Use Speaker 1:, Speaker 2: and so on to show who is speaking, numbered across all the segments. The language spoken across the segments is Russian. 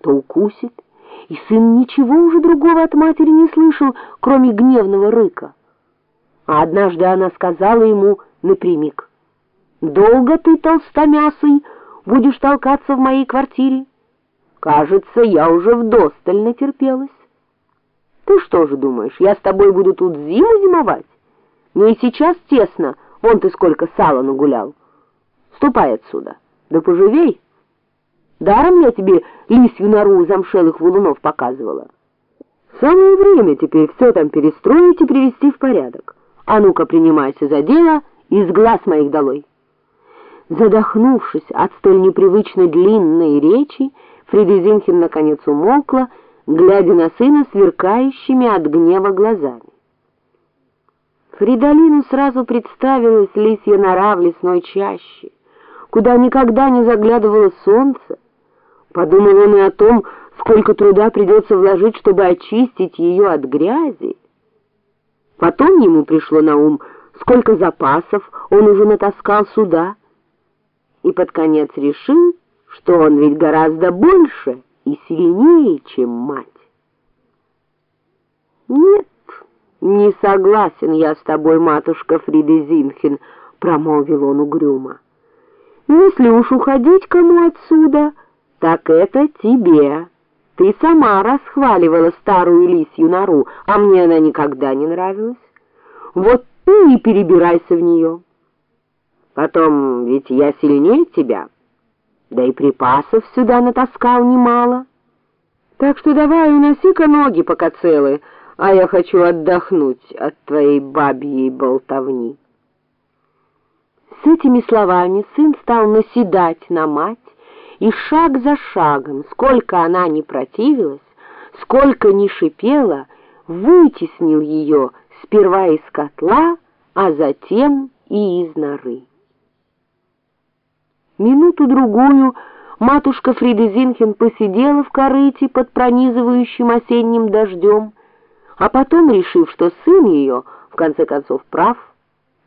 Speaker 1: то укусит, и сын ничего уже другого от матери не слышал, кроме гневного рыка. А однажды она сказала ему напрямик, «Долго ты, толстомясый, будешь толкаться в моей квартире? Кажется, я уже вдосталь натерпелась. Ты что же думаешь, я с тобой буду тут зиму зимовать? Мне и сейчас тесно, вон ты сколько сала нагулял. Ступай отсюда, да поживей». Даром я тебе лисью нору замшелых валунов показывала. Самое время теперь все там перестроить и привести в порядок. А ну-ка, принимайся за дело, из глаз моих долой. Задохнувшись от столь непривычно длинной речи, Фридезинхен наконец умолкла, глядя на сына сверкающими от гнева глазами. Фридолину сразу представилась лисья нора в лесной чаще, куда никогда не заглядывало солнце, Подумал он и о том, сколько труда придется вложить, чтобы очистить ее от грязи. Потом ему пришло на ум, сколько запасов он уже натаскал сюда, и под конец решил, что он ведь гораздо больше и сильнее, чем мать. «Нет, не согласен я с тобой, матушка Фриде Зинхен», — промолвил он угрюмо. «Если уж уходить кому отсюда...» «Так это тебе. Ты сама расхваливала старую лисью нору, а мне она никогда не нравилась. Вот ты и перебирайся в нее. Потом, ведь я сильнее тебя, да и припасов сюда натаскал немало. Так что давай уноси-ка ноги пока целы, а я хочу отдохнуть от твоей бабьей болтовни». С этими словами сын стал наседать на мать, и шаг за шагом, сколько она ни противилась, сколько ни шипела, вытеснил ее сперва из котла, а затем и из норы. Минуту-другую матушка Фрида Зинхен посидела в корыте под пронизывающим осенним дождем, а потом, решив, что сын ее, в конце концов, прав,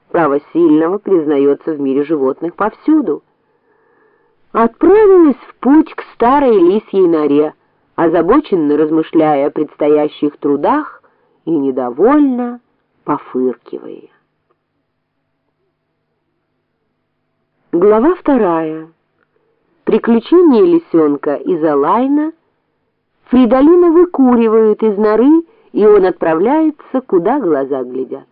Speaker 1: право сильного признается в мире животных повсюду, отправилась в путь к старой лисьей норе, озабоченно размышляя о предстоящих трудах и недовольно пофыркивая. Глава вторая. Приключения лисенка из Алайна. Фридолина выкуривают из норы, и он отправляется, куда глаза глядят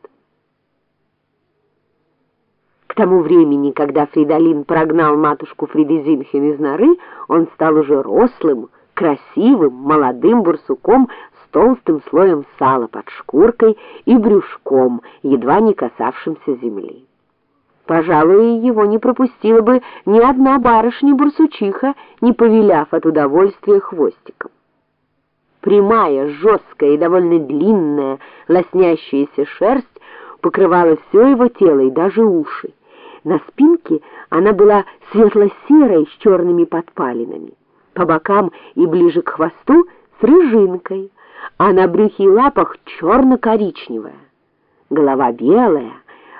Speaker 1: тому времени, когда Фридолин прогнал матушку Фридезинхен из норы, он стал уже рослым, красивым, молодым бурсуком с толстым слоем сала под шкуркой и брюшком, едва не касавшимся земли. Пожалуй, его не пропустила бы ни одна барышня-бурсучиха, не повеляв от удовольствия хвостиком. Прямая, жесткая и довольно длинная, лоснящаяся шерсть покрывала все его тело и даже уши. На спинке она была светло-серой с черными подпалинами, по бокам и ближе к хвосту с рыжинкой, а на брюхе и лапах черно-коричневая. Голова белая,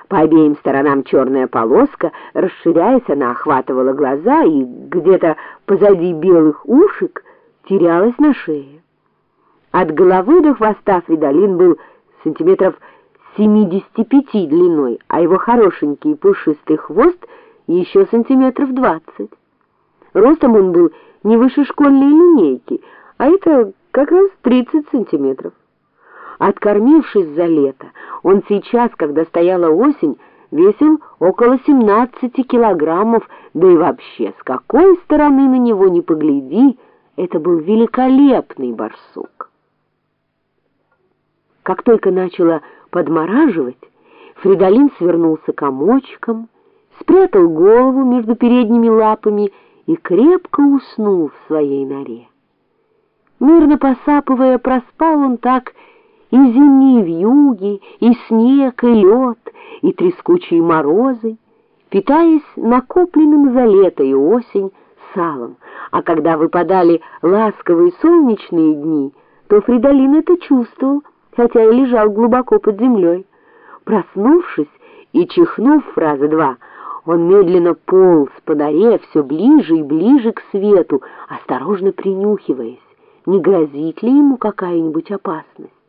Speaker 1: по обеим сторонам черная полоска, расширяясь, она охватывала глаза и где-то позади белых ушек терялась на шее. От головы до хвоста Фридолин был сантиметров 75 длиной, а его хорошенький пушистый хвост еще сантиметров 20. Ростом он был не выше школьной линейки, а это как раз 30 сантиметров. Откормившись за лето, он сейчас, когда стояла осень, весил около 17 килограммов, да и вообще, с какой стороны на него не погляди, это был великолепный барсук. Как только начало подмораживать, Фридолин свернулся комочком, спрятал голову между передними лапами и крепко уснул в своей норе. Мирно посапывая, проспал он так и зимние вьюги, и снег, и лед, и трескучие морозы, питаясь накопленным за лето и осень салом, а когда выпадали ласковые солнечные дни, то Фридолин это чувствовал, хотя и лежал глубоко под землей. Проснувшись и чихнув фразы два, Он медленно полз по норе все ближе и ближе к свету, осторожно принюхиваясь, не грозит ли ему какая-нибудь опасность.